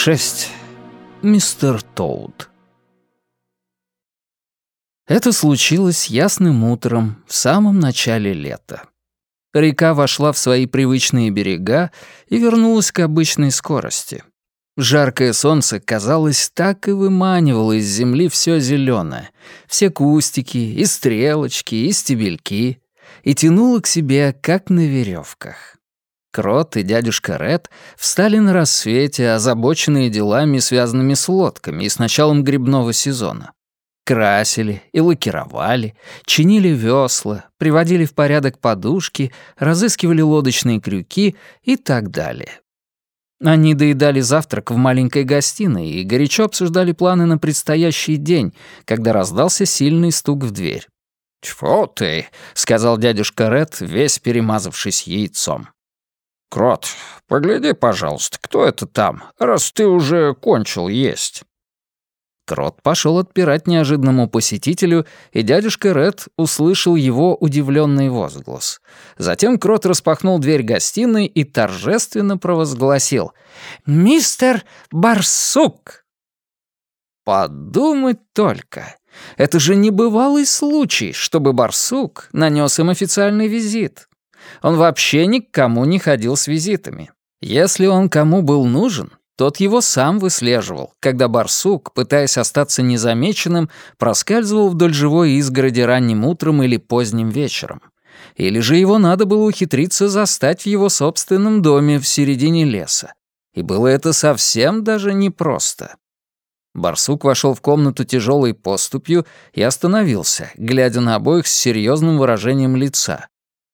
6. Мистер Тоуд. Это случилось ясным утром в самом начале лета. Река вошла в свои привычные берега и вернулась к обычной скорости. Жаркое солнце, казалось, так и выманивало из земли все зеленое, все кустики, и стрелочки, и стебельки, и тянуло к себе, как на веревках. Крот и дядюшка Ред встали на рассвете, озабоченные делами, связанными с лодками и с началом грибного сезона. Красили и лакировали, чинили весла, приводили в порядок подушки, разыскивали лодочные крюки и так далее. Они доедали завтрак в маленькой гостиной и горячо обсуждали планы на предстоящий день, когда раздался сильный стук в дверь. «Тьфу ты!» — сказал дядюшка Ред, весь перемазавшись яйцом. «Крот, погляди, пожалуйста, кто это там, раз ты уже кончил есть?» Крот пошел отпирать неожиданному посетителю, и дядюшка Ред услышал его удивленный возглас. Затем Крот распахнул дверь гостиной и торжественно провозгласил «Мистер Барсук!» Подумать только! Это же небывалый случай, чтобы Барсук нанес им официальный визит. Он вообще ни к кому не ходил с визитами. Если он кому был нужен, тот его сам выслеживал, когда барсук, пытаясь остаться незамеченным, проскальзывал вдоль живой изгороди ранним утром или поздним вечером. Или же его надо было ухитриться застать в его собственном доме в середине леса. И было это совсем даже непросто. Барсук вошел в комнату тяжелой поступью и остановился, глядя на обоих с серьезным выражением лица.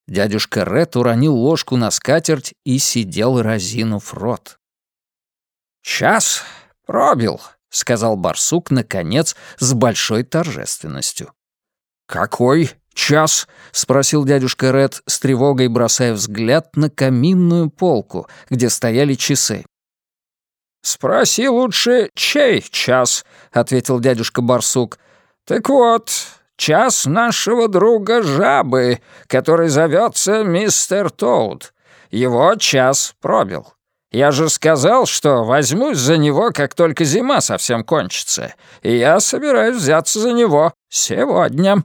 Дядюшка Ред уронил ложку на скатерть и сидел, разинув рот. «Час пробил», — сказал барсук, наконец, с большой торжественностью. «Какой час?» — спросил дядюшка Ред, с тревогой бросая взгляд на каминную полку, где стояли часы. «Спроси лучше, чей час?» — ответил дядюшка Барсук. «Так вот, час нашего друга Жабы, который зовется мистер Тоуд. Его час пробил. Я же сказал, что возьмусь за него, как только зима совсем кончится, и я собираюсь взяться за него сегодня».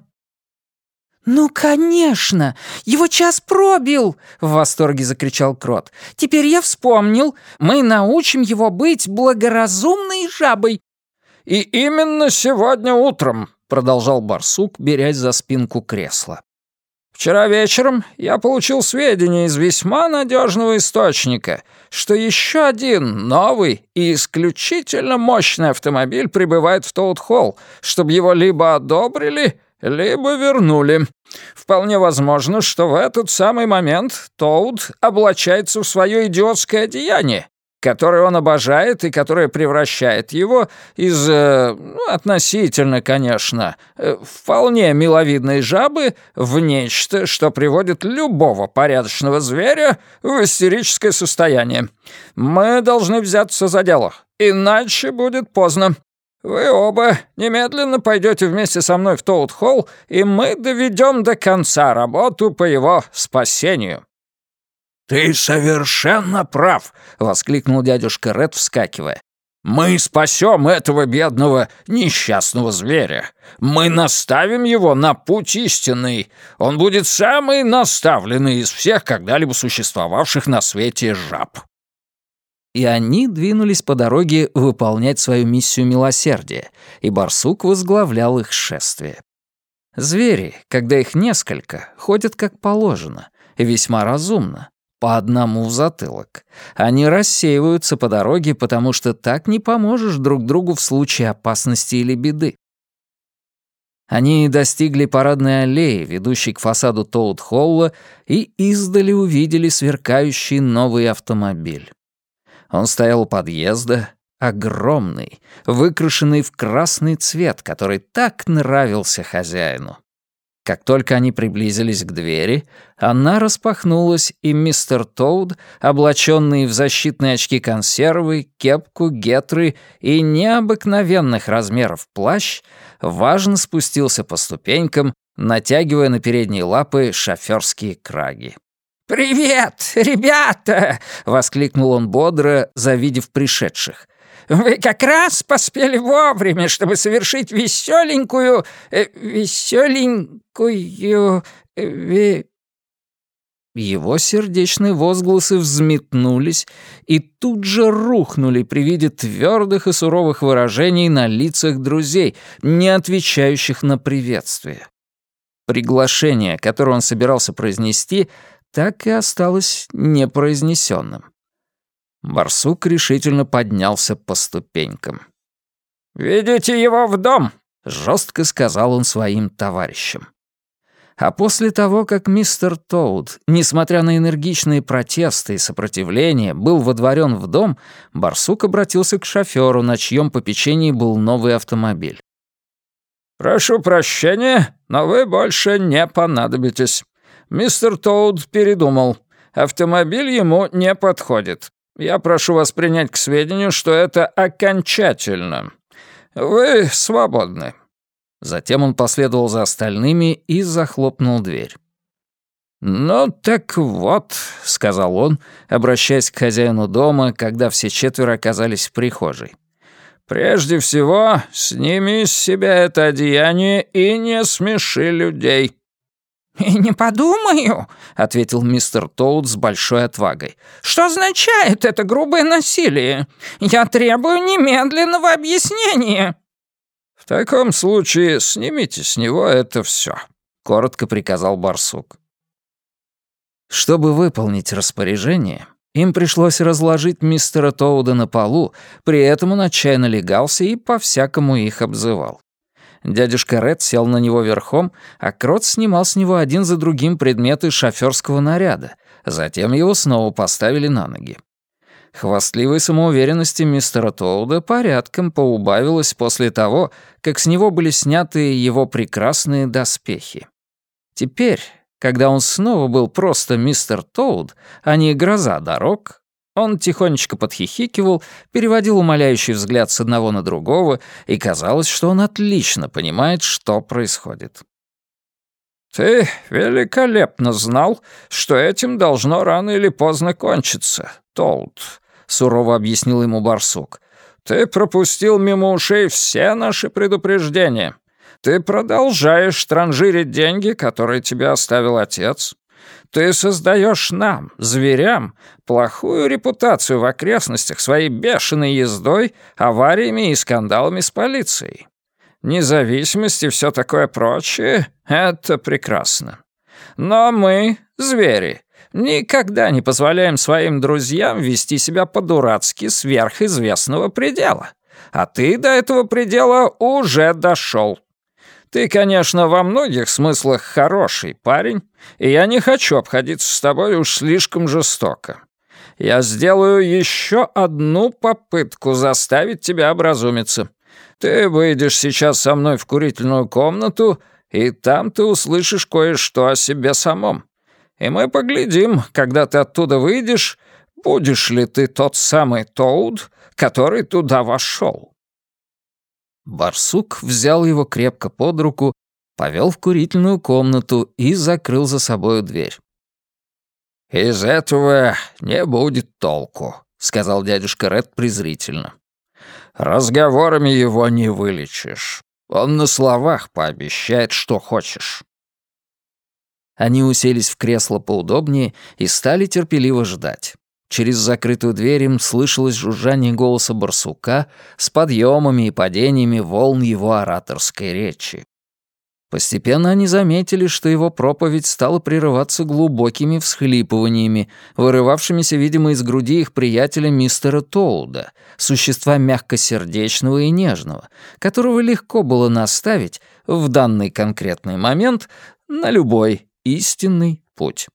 «Ну, конечно! Его час пробил!» — в восторге закричал Крот. «Теперь я вспомнил. Мы научим его быть благоразумной жабой». «И именно сегодня утром», продолжал барсук, берясь за спинку кресла. Вчера вечером я получил сведения из весьма надежного источника, что еще один новый и исключительно мощный автомобиль прибывает в Тоут-Холл, чтобы его либо одобрили, либо вернули. Вполне возможно, что в этот самый момент Тоуд облачается в свое идиотское одеяние которое он обожает и которое превращает его из, э, ну, относительно, конечно, э, вполне миловидной жабы в нечто, что приводит любого порядочного зверя в истерическое состояние. Мы должны взяться за дело, иначе будет поздно. Вы оба немедленно пойдете вместе со мной в Тоут-Холл, и мы доведем до конца работу по его спасению». «Ты совершенно прав!» — воскликнул дядюшка Ред, вскакивая. «Мы спасем этого бедного несчастного зверя. Мы наставим его на путь истинный. Он будет самый наставленный из всех когда-либо существовавших на свете жаб». И они двинулись по дороге выполнять свою миссию милосердия, и барсук возглавлял их шествие. Звери, когда их несколько, ходят как положено, весьма разумно, по одному в затылок. Они рассеиваются по дороге, потому что так не поможешь друг другу в случае опасности или беды. Они достигли парадной аллеи, ведущей к фасаду Тоут-Холла, и издали увидели сверкающий новый автомобиль. Он стоял у подъезда, огромный, выкрашенный в красный цвет, который так нравился хозяину. Как только они приблизились к двери, она распахнулась, и мистер Тоуд, облаченный в защитные очки консервы, кепку, гетры и необыкновенных размеров плащ, важно спустился по ступенькам, натягивая на передние лапы шофёрские краги. «Привет, ребята!» — воскликнул он бодро, завидев пришедших. Вы как раз поспели вовремя, чтобы совершить веселенькую... Э, веселенькую... Э, ве... Его сердечные возгласы взметнулись и тут же рухнули при виде твердых и суровых выражений на лицах друзей, не отвечающих на приветствие. Приглашение, которое он собирался произнести, так и осталось непроизнесенным. Барсук решительно поднялся по ступенькам. «Ведите его в дом!» — жестко сказал он своим товарищам. А после того, как мистер Тоуд, несмотря на энергичные протесты и сопротивление, был водворен в дом, Барсук обратился к шофёру, на чьем попечении был новый автомобиль. «Прошу прощения, но вы больше не понадобитесь. Мистер Тоуд передумал. Автомобиль ему не подходит. Я прошу вас принять к сведению, что это окончательно. Вы свободны». Затем он последовал за остальными и захлопнул дверь. «Ну так вот», — сказал он, обращаясь к хозяину дома, когда все четверо оказались в прихожей. «Прежде всего, сними с себя это одеяние и не смеши людей». «И не подумаю», — ответил мистер Тоуд с большой отвагой. «Что означает это грубое насилие? Я требую немедленного объяснения». «В таком случае снимите с него это все», — коротко приказал барсук. Чтобы выполнить распоряжение, им пришлось разложить мистера Тоуда на полу, при этом он отчаянно легался и по-всякому их обзывал. Дядюшка Ред сел на него верхом, а Крот снимал с него один за другим предметы шофёрского наряда. Затем его снова поставили на ноги. Хвастливой самоуверенности мистера Тоуда порядком поубавилось после того, как с него были сняты его прекрасные доспехи. Теперь, когда он снова был просто мистер Тоуд, а не гроза дорог, он тихонечко подхихикивал, переводил умоляющий взгляд с одного на другого, и казалось, что он отлично понимает, что происходит. «Ты великолепно знал, что этим должно рано или поздно кончиться, Тоут», — сурово объяснил ему барсук. «Ты пропустил мимо ушей все наши предупреждения. Ты продолжаешь транжирить деньги, которые тебе оставил отец. Ты создаешь нам, зверям, плохую репутацию в окрестностях своей бешеной ездой, авариями и скандалами с полицией. Независимость и все такое прочее — это прекрасно. Но мы, звери, никогда не позволяем своим друзьям вести себя по-дурацки сверхизвестного предела. А ты до этого предела уже дошел. Ты, конечно, во многих смыслах хороший парень, и я не хочу обходиться с тобой уж слишком жестоко. Я сделаю еще одну попытку заставить тебя образумиться. Ты выйдешь сейчас со мной в курительную комнату, и там ты услышишь кое-что о себе самом. И мы поглядим, когда ты оттуда выйдешь, будешь ли ты тот самый Тоуд, который туда вошел. Барсук взял его крепко под руку, повел в курительную комнату и закрыл за собою дверь. «Из этого не будет толку», — сказал дядюшка Ред презрительно. «Разговорами его не вылечишь. Он на словах пообещает, что хочешь». Они уселись в кресло поудобнее и стали терпеливо ждать. Через закрытую дверь им слышалось жужжание голоса барсука с подъемами и падениями волн его ораторской речи. Постепенно они заметили, что его проповедь стала прерываться глубокими всхлипываниями, вырывавшимися, видимо, из груди их приятеля мистера Тоуда, существа мягкосердечного и нежного, которого легко было наставить в данный конкретный момент на любой истинный путь.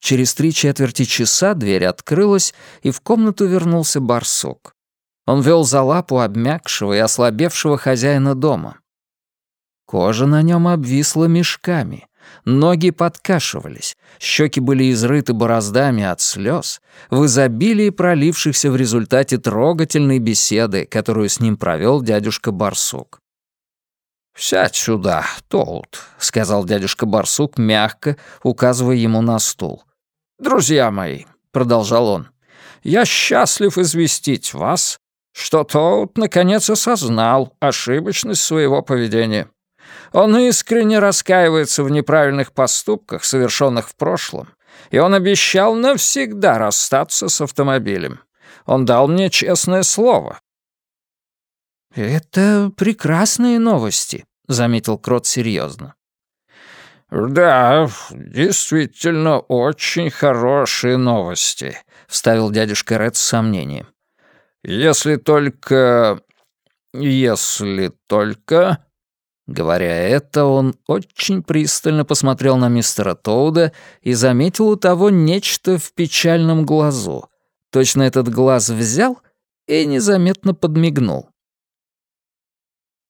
Через три четверти часа дверь открылась, и в комнату вернулся барсук. Он вел за лапу обмякшего и ослабевшего хозяина дома. Кожа на нем обвисла мешками, ноги подкашивались, щеки были изрыты бороздами от слез, в изобилии пролившихся в результате трогательной беседы, которую с ним провел дядюшка Барсук. «Сядь сюда, Тоут», — сказал дядюшка Барсук мягко, указывая ему на стул. «Друзья мои», — продолжал он, — «я счастлив известить вас, что тот, наконец, осознал ошибочность своего поведения. Он искренне раскаивается в неправильных поступках, совершенных в прошлом, и он обещал навсегда расстаться с автомобилем. Он дал мне честное слово». «Это прекрасные новости», — заметил Крот серьезно. «Да, действительно очень хорошие новости», — вставил дядюшка Ред с сомнением. «Если только... если только...» Говоря это, он очень пристально посмотрел на мистера Тоуда и заметил у того нечто в печальном глазу. Точно этот глаз взял и незаметно подмигнул.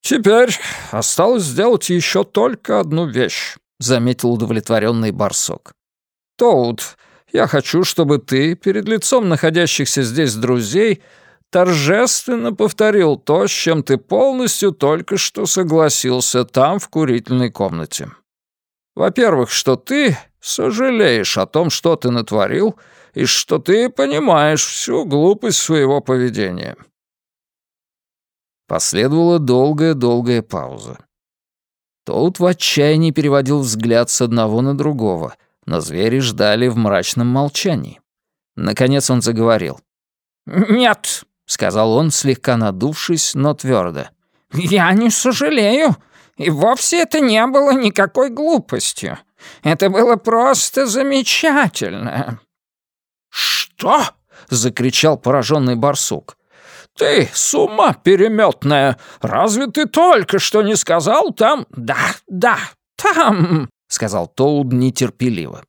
«Теперь осталось сделать еще только одну вещь», — заметил удовлетворенный барсук. «Тоуд, я хочу, чтобы ты перед лицом находящихся здесь друзей торжественно повторил то, с чем ты полностью только что согласился там, в курительной комнате. Во-первых, что ты сожалеешь о том, что ты натворил, и что ты понимаешь всю глупость своего поведения». Последовала долгая-долгая пауза. Тоут в отчаянии переводил взгляд с одного на другого, но звери ждали в мрачном молчании. Наконец он заговорил. «Нет, — сказал он, слегка надувшись, но твердо. «Я не сожалею. И вовсе это не было никакой глупостью. Это было просто замечательно». «Что?» — закричал пораженный барсук. «Ты с переметная! Разве ты только что не сказал там...» «Да, да, там!» — сказал Тоуд нетерпеливо.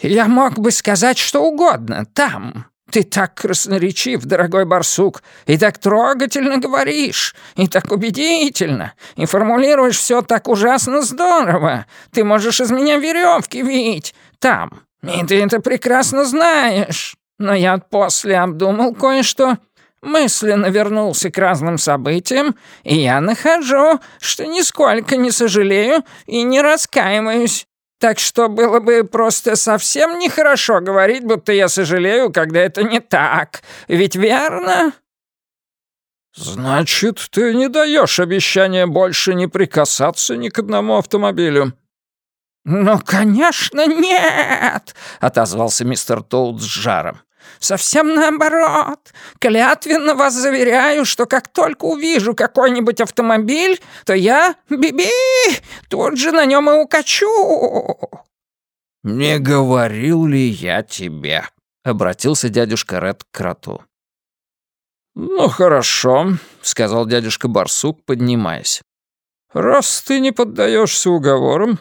«Я мог бы сказать что угодно там, ты так красноречив, дорогой барсук, и так трогательно говоришь, и так убедительно, и формулируешь все так ужасно здорово. Ты можешь из меня веревки вить там, и ты это прекрасно знаешь. Но я после обдумал кое-что, мысленно вернулся к разным событиям, и я нахожу, что нисколько не сожалею и не раскаиваюсь. Так что было бы просто совсем нехорошо говорить, будто я сожалею, когда это не так. Ведь верно?» «Значит, ты не даешь обещания больше не прикасаться ни к одному автомобилю?» «Ну, конечно, нет!» — отозвался мистер Тоуд с жаром. Совсем наоборот. Клятвенно вас заверяю, что как только увижу какой-нибудь автомобиль, то я, биби, тут же на нем и укачу. «Не говорил ли я тебе?» — обратился дядюшка Ред к кроту. «Ну, хорошо», — сказал дядюшка Барсук, поднимаясь. «Раз ты не поддаешься уговорам,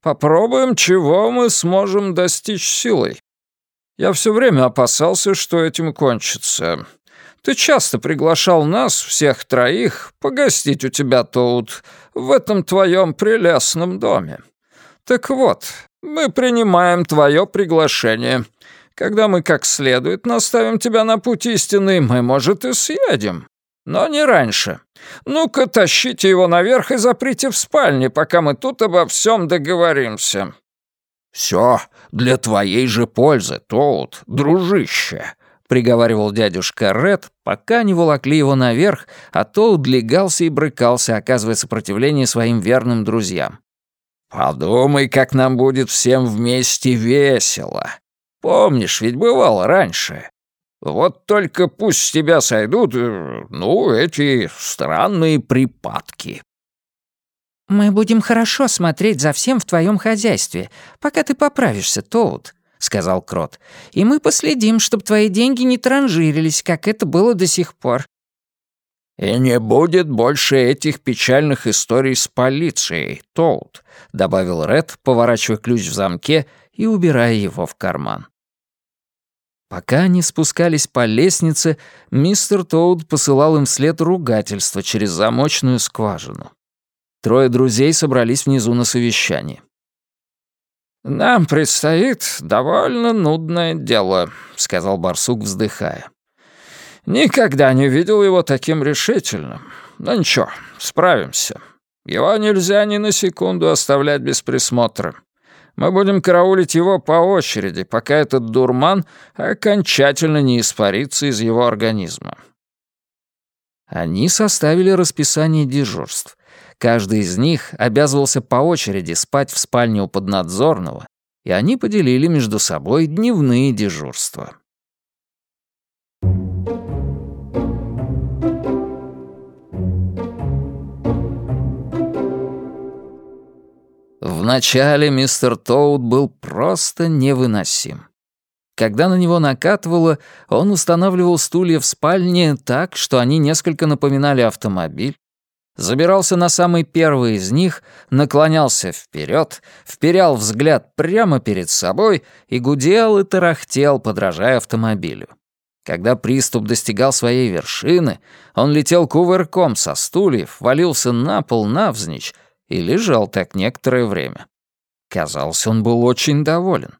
попробуем, чего мы сможем достичь силой. Я все время опасался, что этим кончится. Ты часто приглашал нас, всех троих, погостить у тебя тут, в этом твоем прелестном доме. Так вот, мы принимаем твое приглашение. Когда мы как следует наставим тебя на путь истины, мы, может, и съедем. Но не раньше. Ну-ка, тащите его наверх и заприте в спальне, пока мы тут обо всем договоримся». «Все для твоей же пользы, Тоут, дружище», — приговаривал дядюшка Ред, пока не волокли его наверх, а Тоут легался и брыкался, оказывая сопротивление своим верным друзьям. «Подумай, как нам будет всем вместе весело. Помнишь, ведь бывало раньше. Вот только пусть с тебя сойдут, э, ну, эти странные припадки». «Мы будем хорошо смотреть за всем в твоем хозяйстве, пока ты поправишься, Тоут», — сказал Крот. «И мы последим, чтобы твои деньги не транжирились, как это было до сих пор». «И не будет больше этих печальных историй с полицией, Тоут», — добавил Ред, поворачивая ключ в замке и убирая его в карман. Пока они спускались по лестнице, мистер Тоуд посылал им вслед ругательство через замочную скважину. Трое друзей собрались внизу на совещании. «Нам предстоит довольно нудное дело», — сказал барсук, вздыхая. «Никогда не видел его таким решительным. Но ничего, справимся. Его нельзя ни на секунду оставлять без присмотра. Мы будем караулить его по очереди, пока этот дурман окончательно не испарится из его организма. Они составили расписание дежурств. Каждый из них обязывался по очереди спать в спальне у поднадзорного, и они поделили между собой дневные дежурства. Вначале мистер Тоут был просто невыносим. Когда на него накатывало, он устанавливал стулья в спальне так, что они несколько напоминали автомобиль, забирался на самый первый из них, наклонялся вперед, вперял взгляд прямо перед собой и гудел и тарахтел, подражая автомобилю. Когда приступ достигал своей вершины, он летел кувырком со стульев, валился на пол навзничь и лежал так некоторое время. Казалось, он был очень доволен.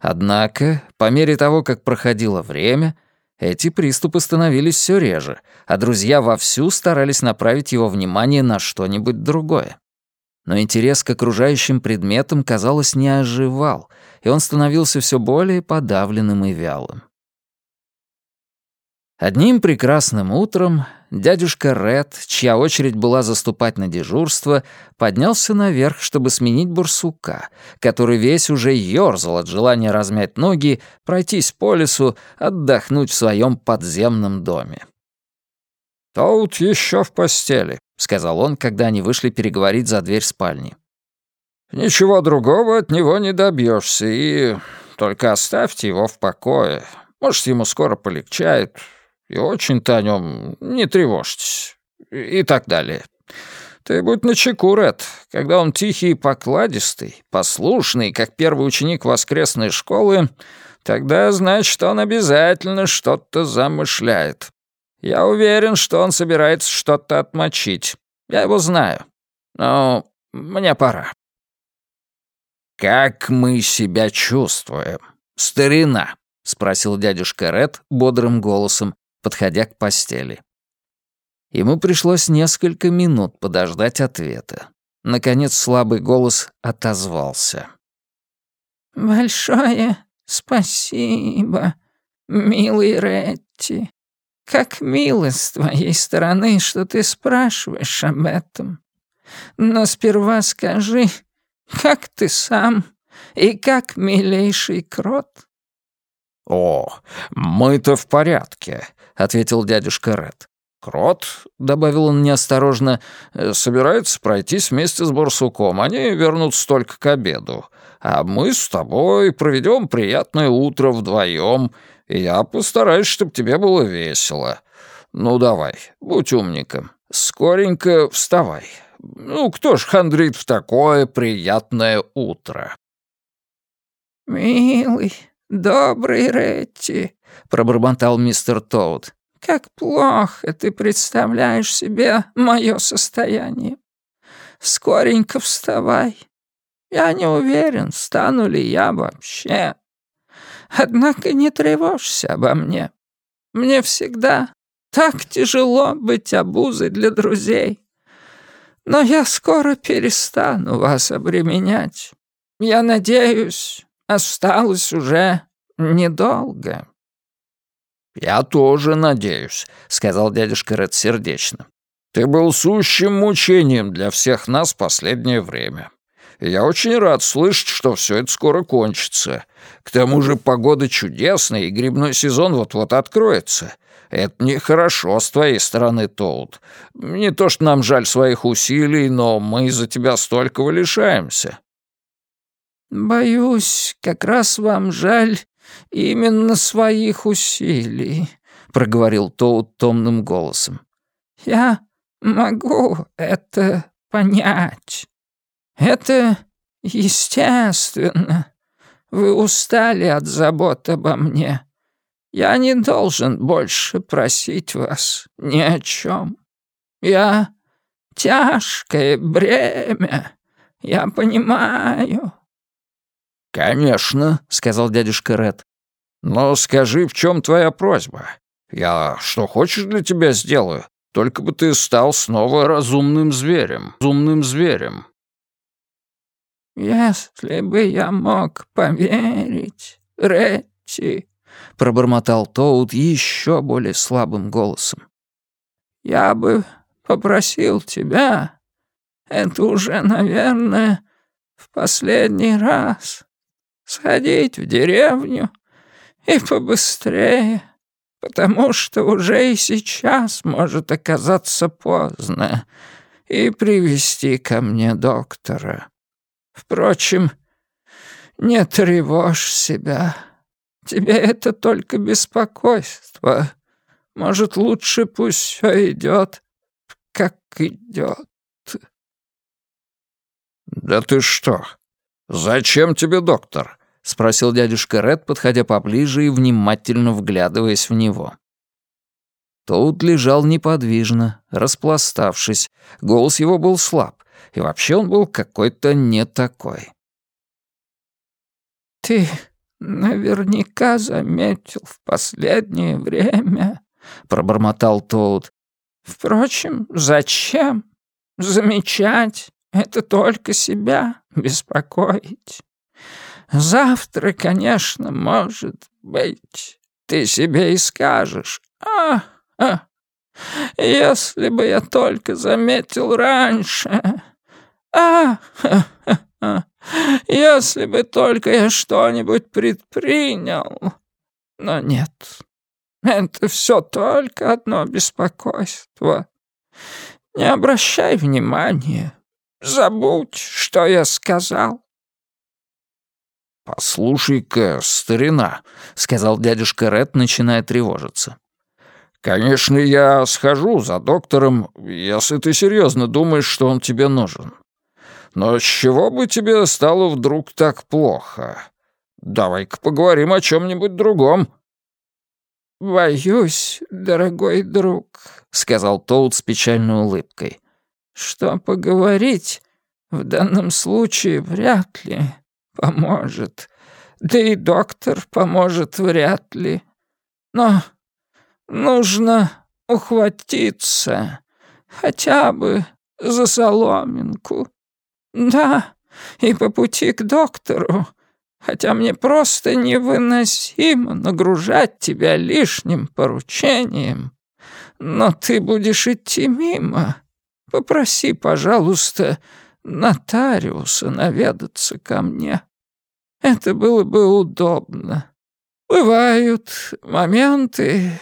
Однако, по мере того, как проходило время, эти приступы становились все реже, а друзья вовсю старались направить его внимание на что-нибудь другое. Но интерес к окружающим предметам, казалось, не оживал, и он становился все более подавленным и вялым. Одним прекрасным утром дядюшка Ред, чья очередь была заступать на дежурство, поднялся наверх, чтобы сменить бурсука, который весь уже ёрзал от желания размять ноги, пройтись по лесу, отдохнуть в своем подземном доме. «Тоут еще в постели», — сказал он, когда они вышли переговорить за дверь спальни. «Ничего другого от него не добьешься, и только оставьте его в покое. Может, ему скоро полегчает, и очень-то о нем не тревожьтесь. И так далее. Ты будь начеку, Ред. Когда он тихий и покладистый, послушный, как первый ученик воскресной школы, тогда значит, он обязательно что-то замышляет. Я уверен, что он собирается что-то отмочить. Я его знаю. Но мне пора. «Как мы себя чувствуем, старина?» — спросил дядюшка Ред бодрым голосом, подходя к постели. Ему пришлось несколько минут подождать ответа. Наконец слабый голос отозвался. «Большое спасибо, милый Ретти. Как мило с твоей стороны, что ты спрашиваешь об этом. Но сперва скажи, как ты сам и как милейший крот?» «О, мы-то в порядке ответил дядюшка Ред. «Крот», — добавил он неосторожно, — «собирается пройтись вместе с барсуком. Они вернутся только к обеду. А мы с тобой проведем приятное утро вдвоем, и я постараюсь, чтобы тебе было весело. Ну, давай, будь умником. Скоренько вставай. Ну, кто ж хандрит в такое приятное утро?» «Милый, добрый Ретти», — пробормотал мистер Тоуд. «Как плохо ты представляешь себе мое состояние. Скоренько вставай. Я не уверен, стану ли я вообще. Однако не тревожься обо мне. Мне всегда так тяжело быть обузой для друзей. Но я скоро перестану вас обременять. Я надеюсь, осталось уже недолго». «Я тоже надеюсь», — сказал дядюшка Ред сердечно. «Ты был сущим мучением для всех нас последнее время. Я очень рад слышать, что все это скоро кончится. К тому же погода чудесная, и грибной сезон вот-вот откроется. Это нехорошо с твоей стороны, Тоут. Не то что нам жаль своих усилий, но мы из-за тебя столького лишаемся». «Боюсь, как раз вам жаль именно своих усилий», — проговорил Тоут томным голосом. «Я могу это понять. Это естественно. Вы устали от забот обо мне. Я не должен больше просить вас ни о чем. Я тяжкое бремя, я понимаю». «Конечно», — сказал дядюшка Ред. «Но скажи, в чем твоя просьба? Я что хочешь для тебя сделаю, только бы ты стал снова разумным зверем, разумным зверем». «Если бы я мог поверить, Ретти», — пробормотал Тоут еще более слабым голосом. я бы попросил тебя, это уже, наверное, в последний раз, сходить в деревню и побыстрее, потому что уже и сейчас может оказаться поздно, и привести ко мне доктора. Впрочем, не тревожь себя. Тебе это только беспокойство. Может, лучше пусть все идет, как идет. «Да ты что? Зачем тебе доктор?» — спросил дядюшка Ред, подходя поближе и внимательно вглядываясь в него. Тоут лежал неподвижно, распластавшись, голос его был слаб, и вообще он был какой-то не такой. «Ты наверняка заметил в последнее время», — пробормотал Тоут. «Впрочем, зачем? Замечать — это только себя беспокоить. Завтра, конечно, может быть, ты себе и скажешь, «А, а, если бы я только заметил раньше. А, а, а, если бы только я что-нибудь предпринял. Но нет, это все только одно беспокойство. Не обращай внимания. Забудь, что я сказал. «Послушай-ка, старина», — сказал дядюшка Ред, начиная тревожиться. «Конечно, я схожу за доктором, если ты серьезно думаешь, что он тебе нужен. Но с чего бы тебе стало вдруг так плохо? Давай-ка поговорим о чем-нибудь другом». «Боюсь, дорогой друг», — сказал Тоут с печальной улыбкой, «что поговорить в данном случае вряд ли поможет. Да и доктор поможет вряд ли. Но Нужно ухватиться хотя бы за соломинку. Да, и по пути к доктору, хотя мне просто невыносимо нагружать тебя лишним поручением. Но ты будешь идти мимо. Попроси, пожалуйста, нотариуса наведаться ко мне. Это было бы удобно. Бывают моменты,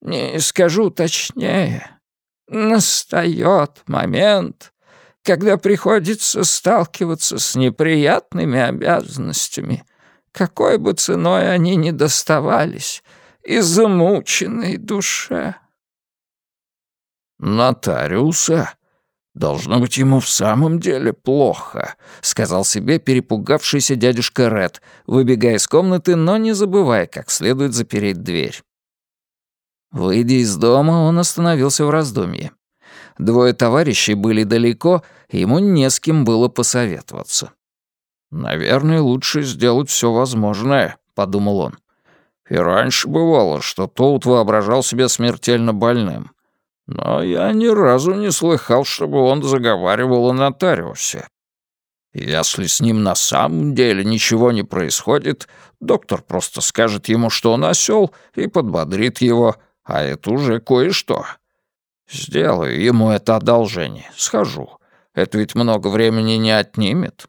не скажу точнее. Настает момент, когда приходится сталкиваться с неприятными обязанностями, какой бы ценой они ни доставались, и замученной душе. «Нотариуса? Должно быть, ему в самом деле плохо», — сказал себе перепугавшийся дядюшка Ред, выбегая из комнаты, но не забывая, как следует запереть дверь. Выйдя из дома, он остановился в раздумье. Двое товарищей были далеко, ему не с кем было посоветоваться. «Наверное, лучше сделать все возможное», — подумал он. «И раньше бывало, что Тоут воображал себя смертельно больным. Но я ни разу не слыхал, чтобы он заговаривал о нотариусе. Если с ним на самом деле ничего не происходит, доктор просто скажет ему, что он осел, и подбодрит его, а это уже кое-что. Сделаю ему это одолжение, схожу. Это ведь много времени не отнимет».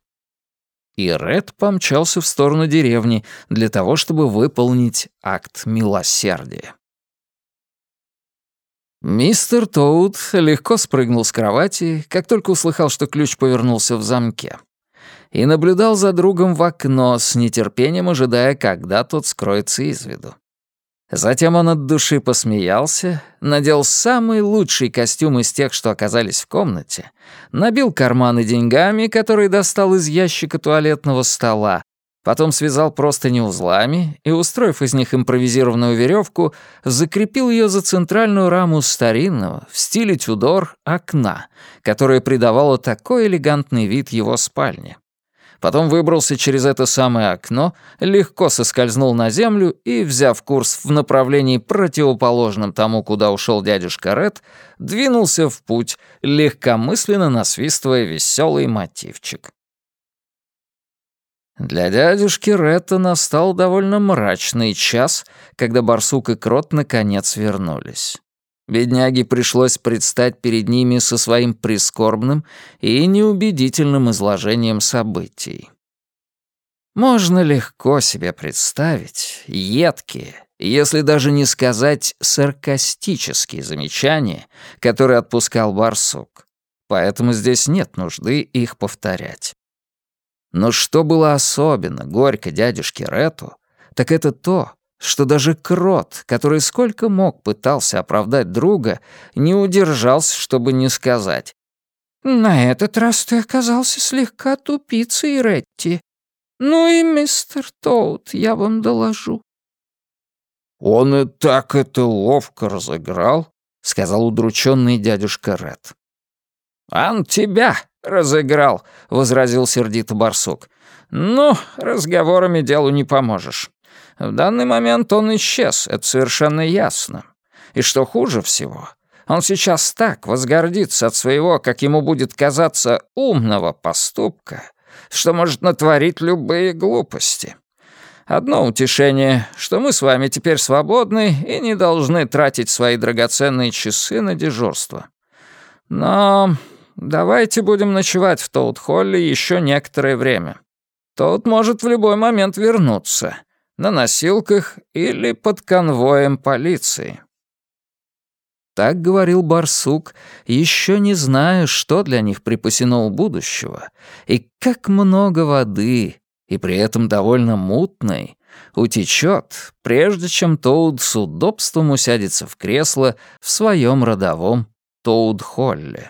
И Ред помчался в сторону деревни для того, чтобы выполнить акт милосердия. Мистер Тоут легко спрыгнул с кровати, как только услыхал, что ключ повернулся в замке, и наблюдал за другом в окно с нетерпением, ожидая, когда тот скроется из виду. Затем он от души посмеялся, надел самый лучший костюм из тех, что оказались в комнате, набил карманы деньгами, которые достал из ящика туалетного стола, потом связал простыни узлами и, устроив из них импровизированную веревку, закрепил ее за центральную раму старинного, в стиле Тюдор, окна, которое придавало такой элегантный вид его спальне. Потом выбрался через это самое окно, легко соскользнул на землю и, взяв курс в направлении противоположном тому, куда ушел дядюшка Ред, двинулся в путь, легкомысленно насвистывая веселый мотивчик. Для дядюшки Ретта настал довольно мрачный час, когда барсук и крот наконец вернулись. Бедняге пришлось предстать перед ними со своим прискорбным и неубедительным изложением событий. Можно легко себе представить едкие, если даже не сказать саркастические замечания, которые отпускал барсук. Поэтому здесь нет нужды их повторять. Но что было особенно горько дядюшке Рету, так это то, что даже Крот, который сколько мог пытался оправдать друга, не удержался, чтобы не сказать. «На этот раз ты оказался слегка тупицей, Ретти. Ну и мистер Тоут, я вам доложу». «Он и так это ловко разыграл», — сказал удрученный дядюшка Ред. «Он тебя разыграл», — возразил сердито барсук. «Ну, разговорами делу не поможешь. В данный момент он исчез, это совершенно ясно. И что хуже всего, он сейчас так возгордится от своего, как ему будет казаться, умного поступка, что может натворить любые глупости. Одно утешение, что мы с вами теперь свободны и не должны тратить свои драгоценные часы на дежурство. Но давайте будем ночевать в Тоут-Холле еще некоторое время. Тот может в любой момент вернуться, на носилках или под конвоем полиции. Так говорил барсук, еще не зная, что для них припасено у будущего, и как много воды, и при этом довольно мутной, утечет, прежде чем Тоуд с удобством усядется в кресло в своем родовом Тоуд-Холле.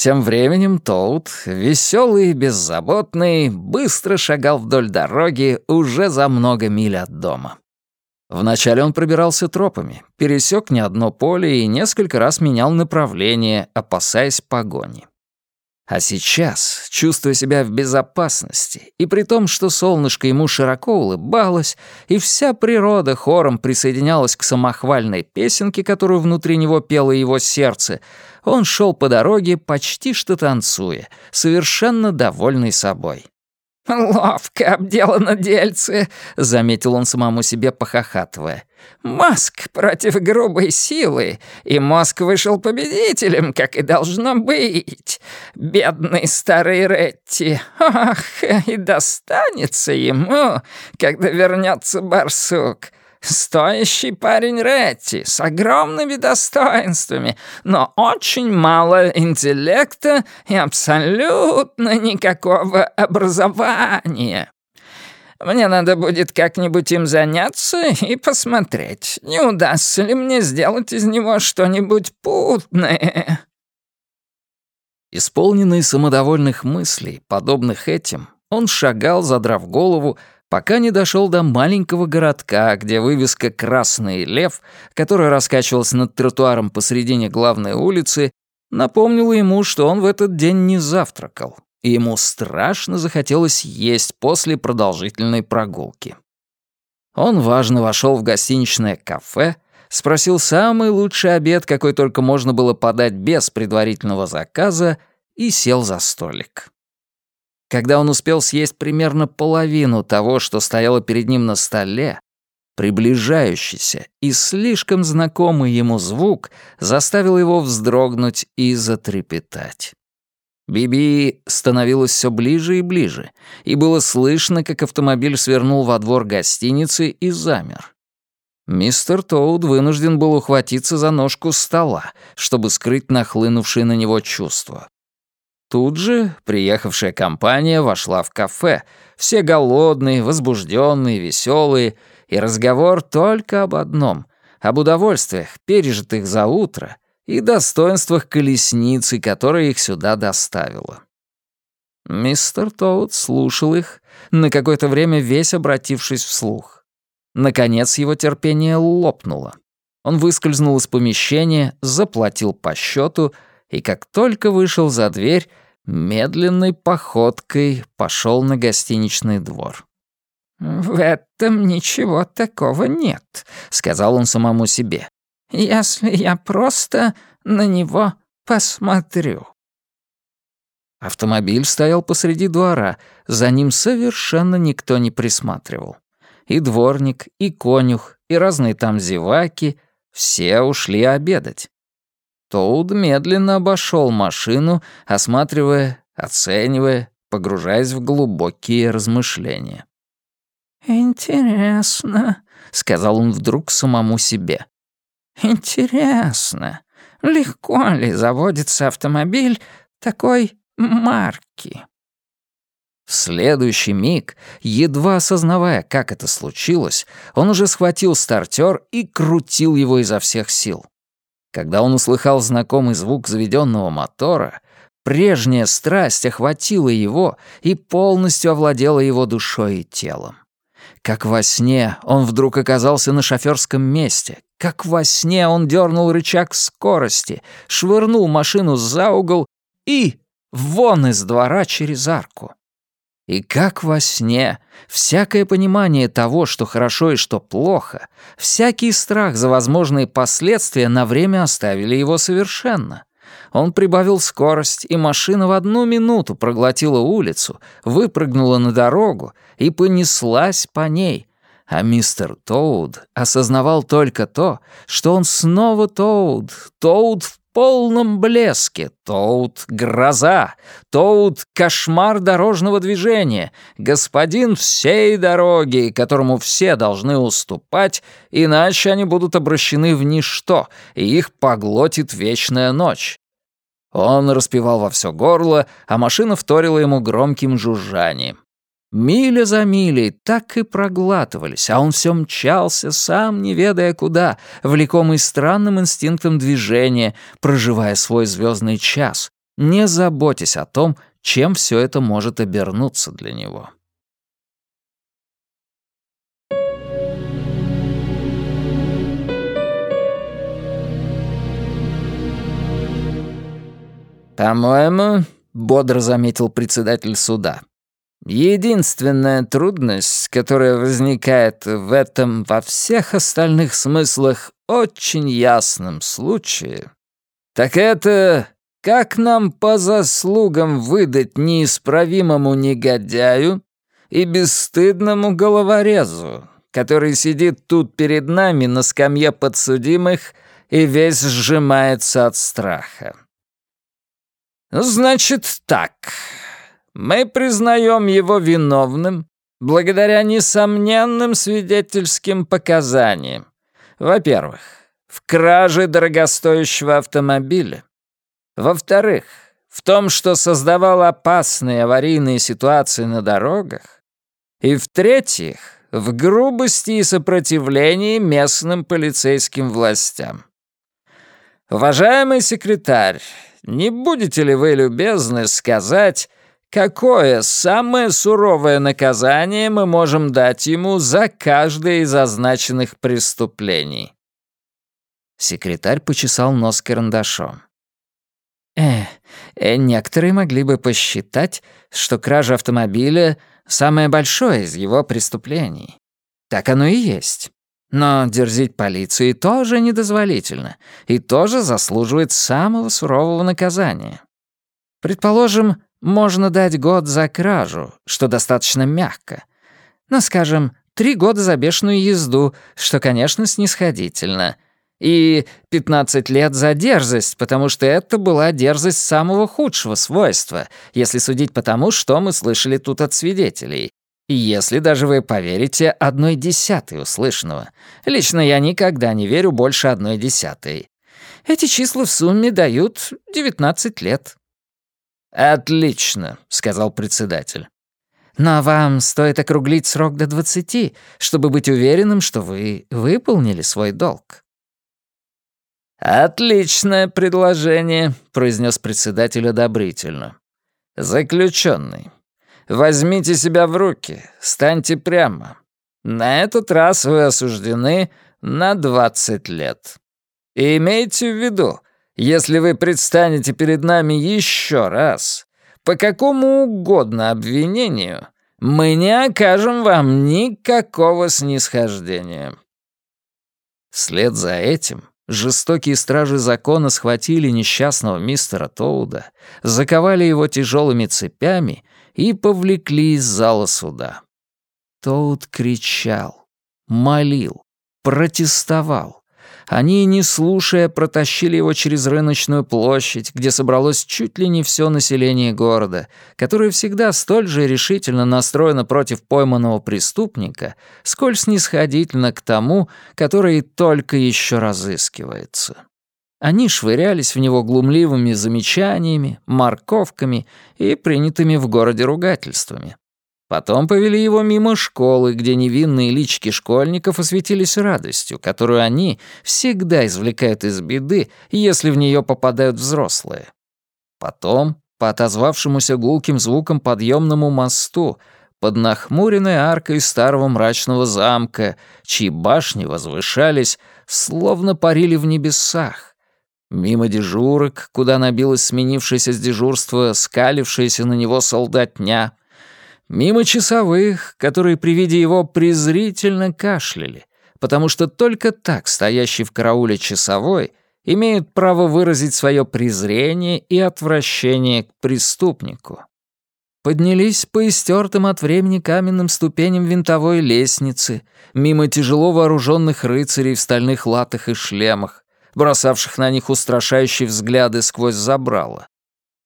Тем временем Тоут, веселый и беззаботный, быстро шагал вдоль дороги уже за много миль от дома. Вначале он пробирался тропами, пересек не одно поле и несколько раз менял направление, опасаясь погони. А сейчас, чувствуя себя в безопасности, и при том, что солнышко ему широко улыбалось, и вся природа хором присоединялась к самохвальной песенке, которую внутри него пело его сердце, он шел по дороге, почти что танцуя, совершенно довольный собой. «Ловко обделано дельце», — заметил он самому себе, похохатывая. «Мозг против грубой силы, и мозг вышел победителем, как и должно быть. Бедный старый Ретти, ах, и достанется ему, когда вернется барсук. Стоящий парень Ретти, с огромными достоинствами, но очень мало интеллекта и абсолютно никакого образования. Мне надо будет как-нибудь им заняться и посмотреть, не удастся ли мне сделать из него что-нибудь путное». Исполненный самодовольных мыслей, подобных этим, он шагал, задрав голову, пока не дошел до маленького городка, где вывеска «Красный лев», которая раскачивалась над тротуаром посредине главной улицы, напомнила ему, что он в этот день не завтракал, и ему страшно захотелось есть после продолжительной прогулки. Он важно вошел в гостиничное кафе, спросил самый лучший обед, какой только можно было подать без предварительного заказа, и сел за столик. Когда он успел съесть примерно половину того, что стояло перед ним на столе, приближающийся и слишком знакомый ему звук заставил его вздрогнуть и затрепетать. Биби становилась все ближе и ближе, и было слышно, как автомобиль свернул во двор гостиницы и замер. Мистер Тоуд вынужден был ухватиться за ножку стола, чтобы скрыть нахлынувшие на него чувства. Тут же приехавшая компания вошла в кафе, все голодные, возбужденные, веселые, и разговор только об одном — об удовольствиях, пережитых за утро, и достоинствах колесницы, которая их сюда доставила. Мистер Тоут слушал их, на какое-то время весь обратившись вслух. Наконец его терпение лопнуло. Он выскользнул из помещения, заплатил по счету — и как только вышел за дверь, медленной походкой пошел на гостиничный двор. «В этом ничего такого нет», — сказал он самому себе. «Если я просто на него посмотрю». Автомобиль стоял посреди двора, за ним совершенно никто не присматривал. И дворник, и конюх, и разные там зеваки — все ушли обедать. Тоуд медленно обошел машину, осматривая, оценивая, погружаясь в глубокие размышления. «Интересно», — сказал он вдруг самому себе. «Интересно, легко ли заводится автомобиль такой марки?» В следующий миг, едва осознавая, как это случилось, он уже схватил стартер и крутил его изо всех сил. Когда он услыхал знакомый звук заведенного мотора, прежняя страсть охватила его и полностью овладела его душой и телом. Как во сне он вдруг оказался на шофёрском месте. Как во сне он дернул рычаг скорости, швырнул машину за угол и вон из двора через арку. И как во сне, всякое понимание того, что хорошо и что плохо, всякий страх за возможные последствия на время оставили его совершенно. Он прибавил скорость, и машина в одну минуту проглотила улицу, выпрыгнула на дорогу и понеслась по ней. А мистер Тоуд осознавал только то, что он снова Тоуд, Тоуд в полном блеске. Тоут — гроза, Тоут — кошмар дорожного движения, господин всей дороги, которому все должны уступать, иначе они будут обращены в ничто, и их поглотит вечная ночь. Он распевал во все горло, а машина вторила ему громким жужжанием. Миля за милей так и проглатывались, а он все мчался, сам не ведая куда, влекомый странным инстинктом движения, проживая свой звездный час, не заботясь о том, чем все это может обернуться для него. «По-моему, — бодро заметил председатель суда, Единственная трудность, которая возникает в этом во всех остальных смыслах очень ясном случае, так это как нам по заслугам выдать неисправимому негодяю и бесстыдному головорезу, который сидит тут перед нами на скамье подсудимых и весь сжимается от страха. Значит так, мы признаем его виновным благодаря несомненным свидетельским показаниям. Во-первых, в краже дорогостоящего автомобиля. Во-вторых, в том, что создавал опасные аварийные ситуации на дорогах. И в-третьих, в грубости и сопротивлении местным полицейским властям. Уважаемый секретарь, не будете ли вы любезны сказать, Какое самое суровое наказание мы можем дать ему за каждое из означенных преступлений?» Секретарь почесал нос карандашом. «Э, э, некоторые могли бы посчитать, что кража автомобиля — самое большое из его преступлений. Так оно и есть. Но дерзить полиции тоже недозволительно и тоже заслуживает самого сурового наказания. Предположим, можно дать год за кражу, что достаточно мягко. Ну, скажем, три года за бешеную езду, что, конечно, снисходительно. И 15 лет за дерзость, потому что это была дерзость самого худшего свойства, если судить по тому, что мы слышали тут от свидетелей. И если даже вы поверите одной десятой услышанного. Лично я никогда не верю больше одной десятой. Эти числа в сумме дают 19 лет. «Отлично», — сказал председатель. «Но вам стоит округлить срок до двадцати, чтобы быть уверенным, что вы выполнили свой долг». «Отличное предложение», — произнес председатель одобрительно. «Заключенный, возьмите себя в руки, станьте прямо. На этот раз вы осуждены на двадцать лет. И имейте в виду, если вы предстанете перед нами еще раз, по какому угодно обвинению, мы не окажем вам никакого снисхождения». Вслед за этим жестокие стражи закона схватили несчастного мистера Тоуда, заковали его тяжелыми цепями и повлекли из зала суда. Тоуд кричал, молил, протестовал. Они, не слушая, протащили его через рыночную площадь, где собралось чуть ли не все население города, которое всегда столь же решительно настроено против пойманного преступника, сколь снисходительно к тому, который только еще разыскивается. Они швырялись в него глумливыми замечаниями, морковками и принятыми в городе ругательствами. Потом повели его мимо школы, где невинные лички школьников осветились радостью, которую они всегда извлекают из беды, если в нее попадают взрослые. Потом, по отозвавшемуся гулким звуком подъемному мосту, под нахмуренной аркой старого мрачного замка, чьи башни возвышались, словно парили в небесах. Мимо дежурок, куда набилась сменившаяся с дежурства, скалившаяся на него солдатня — Мимо часовых, которые при виде его презрительно кашляли, потому что только так стоящий в карауле часовой имеет право выразить свое презрение и отвращение к преступнику. Поднялись по истертым от времени каменным ступеням винтовой лестницы, мимо тяжело вооруженных рыцарей в стальных латах и шлемах, бросавших на них устрашающие взгляды сквозь забрало,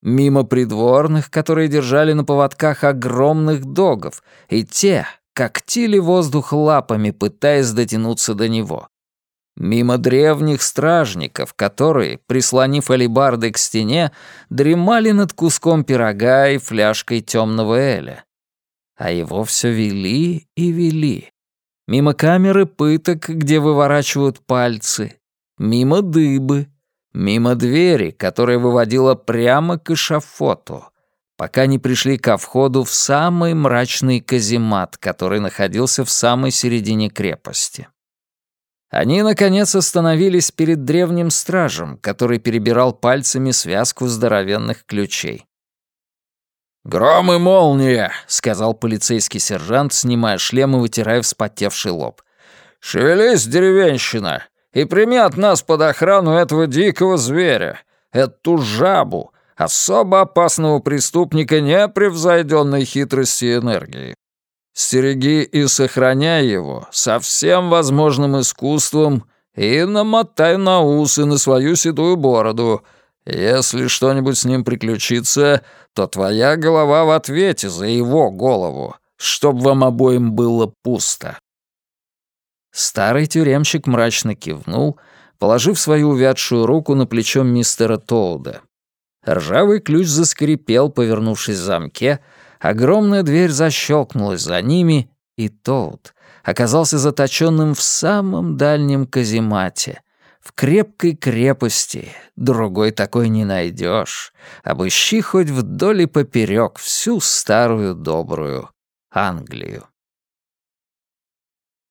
Мимо придворных, которые держали на поводках огромных догов, и те когтили воздух лапами, пытаясь дотянуться до него. Мимо древних стражников, которые, прислонив алибарды к стене, дремали над куском пирога и фляжкой темного эля. А его все вели и вели. Мимо камеры пыток, где выворачивают пальцы. Мимо дыбы, Мимо двери, которая выводила прямо к эшафоту, пока не пришли ко входу в самый мрачный каземат, который находился в самой середине крепости. Они, наконец, остановились перед древним стражем, который перебирал пальцами связку здоровенных ключей. «Гром и молния!» — сказал полицейский сержант, снимая шлем и вытирая вспотевший лоб. «Шевелись, деревенщина! И прими от нас под охрану этого дикого зверя, эту жабу, особо опасного преступника непревзойденной хитрости и энергии. Стереги и сохраняй его со всем возможным искусством и намотай на усы на свою седую бороду. Если что-нибудь с ним приключится, то твоя голова в ответе за его голову, чтоб вам обоим было пусто. Старый тюремщик мрачно кивнул, положив свою увядшую руку на плечо мистера Тоуда. Ржавый ключ заскрипел, повернувшись в замке, огромная дверь защелкнулась за ними, и Тоуд оказался заточенным в самом дальнем каземате, в крепкой крепости, другой такой не найдешь. Обыщи хоть вдоль и поперек всю старую добрую Англию.